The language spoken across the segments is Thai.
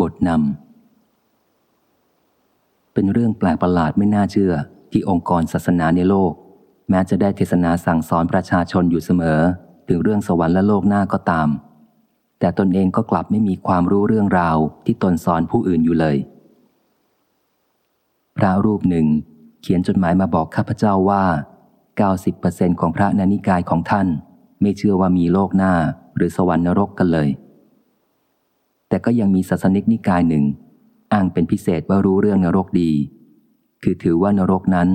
บทนำ เป็นเรื่องแปลกประหลาดไม่น่าเชื่อ ที่องค์กรศาสนาในโลก แม้จะได้เทศนาสั่งสอนประชาชนอยู่เสมอ ถึงเรื่องสวรรค์และโลกหน้าก็ตาม แต่ตนเองก็กลับไม่มีความรู้เรื่องราวที่ตนสอนผู้อื่นอยู่เลย พระรูปหนึ่ง เขียนจดหมายมาบอกข้าพเจ้าว่า 90%ของพระนานิกายของท่าน ไม่เชื่อว่ามีโลกหน้าหรือสวรรค์นรกกันเลย แต่ก็ยังมีศาสนิกนิกายหนึ่ง อ้างเป็นพิเศษว่ารู้เรื่องนรกดี คือถือว่านรกนั้น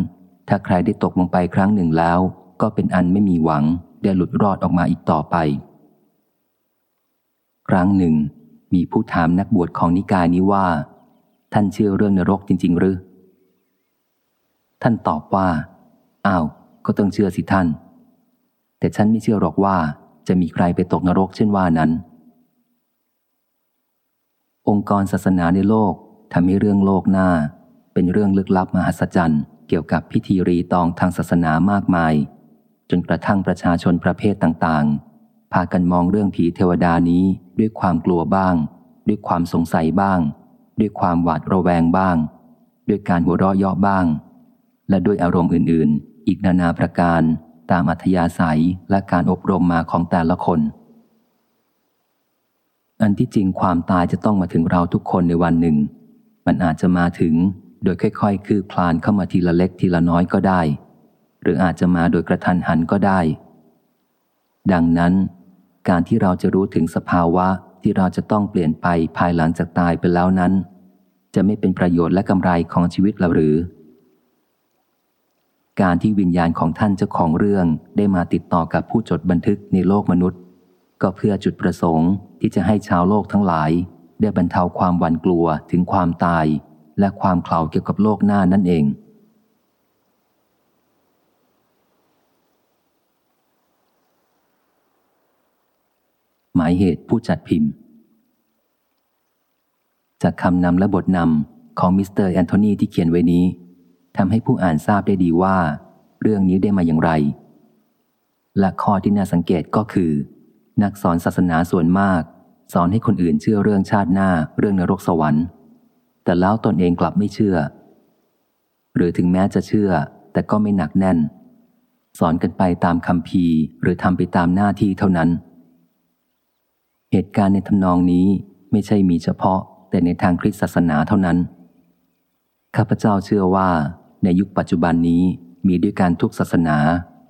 ถ้าใครได้ตกลงไปครั้งหนึ่งแล้ว ก็เป็นอันไม่มีหวังได้หลุดรอดออกมาอีกต่อไป ครั้งหนึ่ง มีผู้ถามนักบวชของนิกายนี้ว่า ท่านเชื่อเรื่องนรกจริง ๆ หรือ ท่านตอบว่าอ้าวก็ต้องเชื่อสิท่าน แต่ฉันไม่เชื่อหรอกว่าจะมีใครไปตกนรกเช่นว่านั้น องค์กรศาสนาในโลกทำให้เรื่องโลกหน้า เป็นเรื่องลึกลับมหัศจรรย์ เกี่ยวกับพิธีรีตองทางศาสนามากมาย จนกระทั่งประชาชนประเภทต่างๆ พากันมองเรื่องผีเทวดานี้ด้วยความกลัวบ้าง ด้วยความสงสัยบ้าง ด้วยความหวาดระแวงบ้าง ด้วยการหัวเราะเยาะบ้าง และด้วยอารมณ์อื่นๆ อีกนานาประการตามอัธยาศัยและการอบรมมาของแต่ละคน อันที่จริงความตายจะต้องมาถึงเราทุกคนในวันหนึ่ง มันอาจจะมาถึงโดยค่อยๆ คืบคลานเข้ามาทีละเล็กทีละน้อยก็ได้ หรืออาจจะมาโดยกระทันหันก็ได้ ดังนั้น การที่เราจะรู้ถึงสภาวะที่เราจะต้องเปลี่ยนไปภายหลังจากตายไปแล้วนั้น จะไม่เป็นประโยชน์และกำไรของชีวิตเราหรือ การที่วิญญาณของท่านเจ้าของเรื่องได้มาติดต่อกับผู้จดบันทึกในโลกมนุษย์ ก็เพื่อจุดประสงค์ที่จะให้ชาวโลกทั้งหลาย ได้บรรเทาความหวั่นกลัวถึงความตาย และความเข่าเกี่ยวกับโลกหน้านั่นเอง หมายเหตุผู้จัดพิมพ์ จากคำนำและบทนำของมิสเตอร์แอนโทนีที่เขียนไว้นี้ทำให้ผู้อ่านทราบได้ดีว่า เรื่องนี้ได้มาอย่างไร และข้อที่น่าสังเกตก็คือ นักสอนศาสนาส่วนมาก สอนให้คนอื่นเชื่อเรื่องชาติหน้าเรื่องนรกสวรรค์ แต่แล้วตนเองกลับไม่เชื่อ หรือถึงแม้จะเชื่อ แต่ก็ไม่หนักแน่น สอนกันไปตามคำพีหรือทำไปตามหน้าที่เท่านั้น เหตุการณ์ในทำนองนี้ไม่ใช่มีเฉพาะ แต่ในทางคริสตศาสนาเท่านั้น ข้าพเจ้าเชื่อว่าในยุคปัจจุบันนี้มีด้วยการทุกศาสนา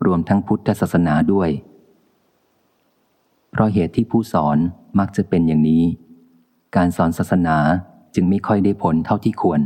รวมทั้งพุทธศาสนาด้วย ราะเหตุที่ผู้สอนมักจะเป็นอย่างนี้ การสอนศาสนาจึงไม่ค่อยได้ผลเท่าที่ควร